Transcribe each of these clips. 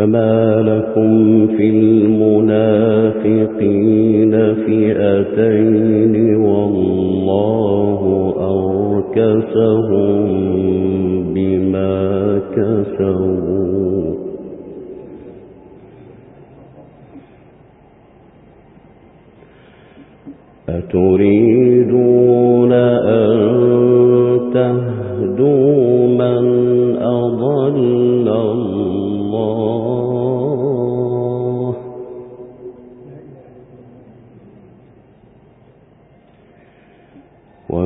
فما لكم في المنافقين فئتين والله أركسهم بما كسبوا أتريدون أن تهدوا من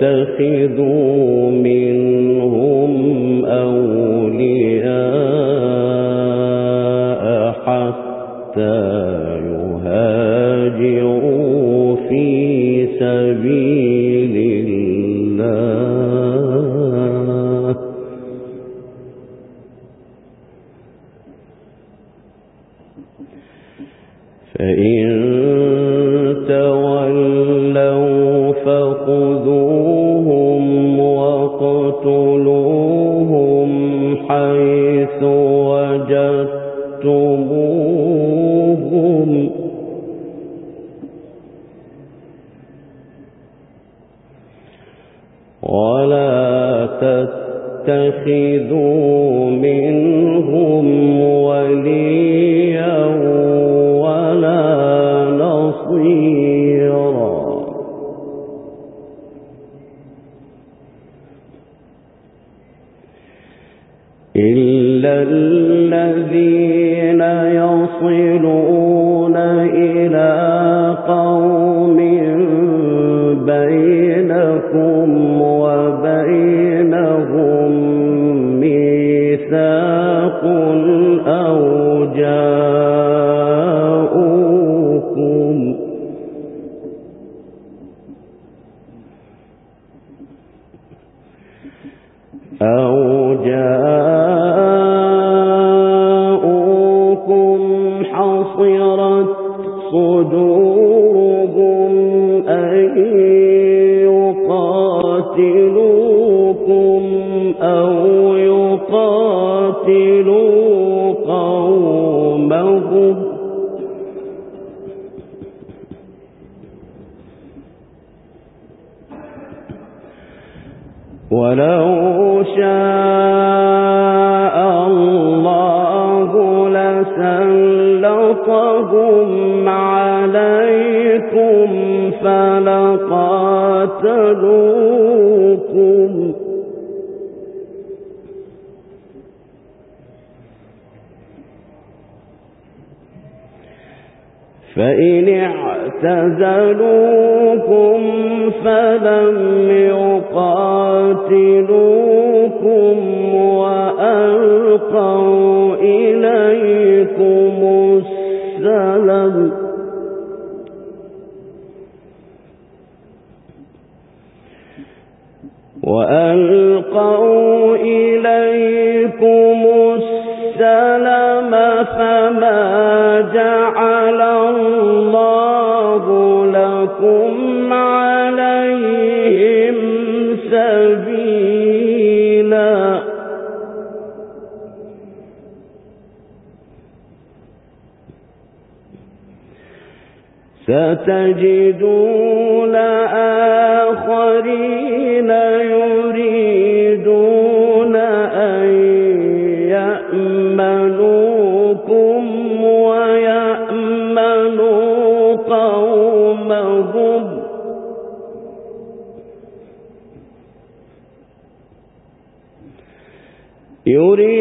تتخذوا منهم فخذوهم واقتلوهم حيث ولا تتخذوا منهم وليا يصلون إلى قوم بينكم وبينهم ميثاق أو جاءوكم أو جاءوكم يقاتلوكم أو يقاتلوا قومهم ولو شاء الله لسلطهم عليكم فلقاتلوكم فإن اعتزلوكم فلم يقاتلوكم وألقوا إليكم السلم. وألقوا إليكم السلم. ستجدون آخرين يريدون أن يأمنوكم ويأمنوا قومهم. يريدون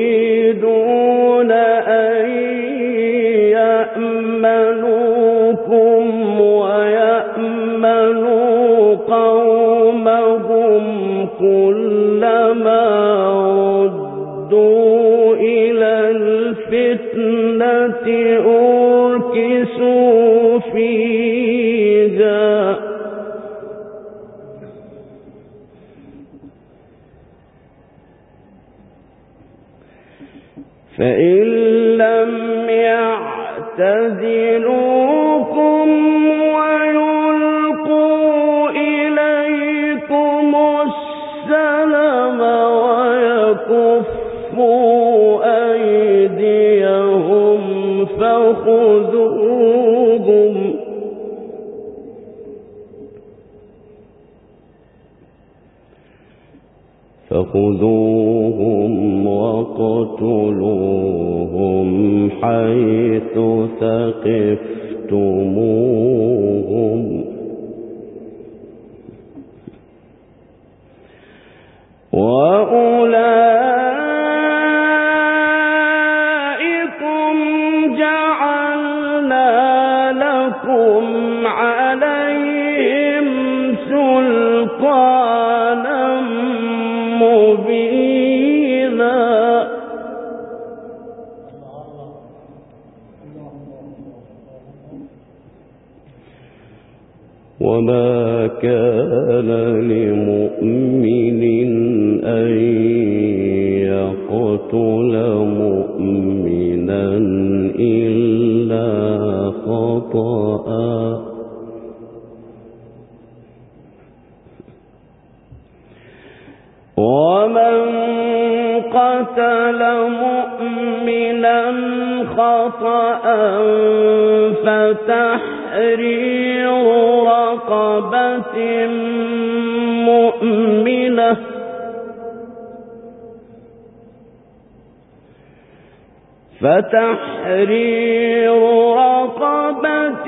فإن لم يعتزلوكم ويلقوا إليكم السلم ويكفوا أيديهم فخذوهم فخذوهم وقتلوهم حيث ثقفتموهم. لكم عليهم سلطانا مبينا. كان لمؤمن أن يقتل مؤمنا إلا خطأ. ومن قتل مؤمنا خطأ فتحرير رقبة مؤمنة فتحرير رقبة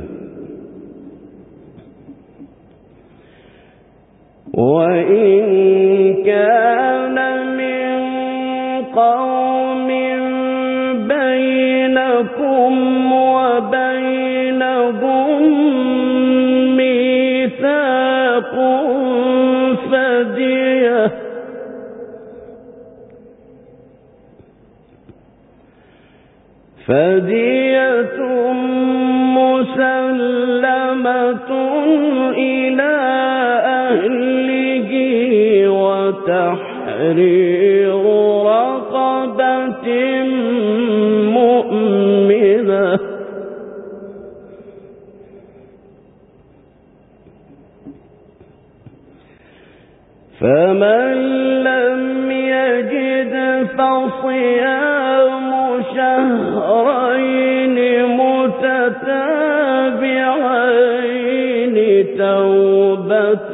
وإن كان من قوم بينكم وبينهم ميثاق فدية فدية مسلمة إلى أهله وتحرير رقبة مؤمنة. فمن لم يجد فصيام شهرين متتابعين توبة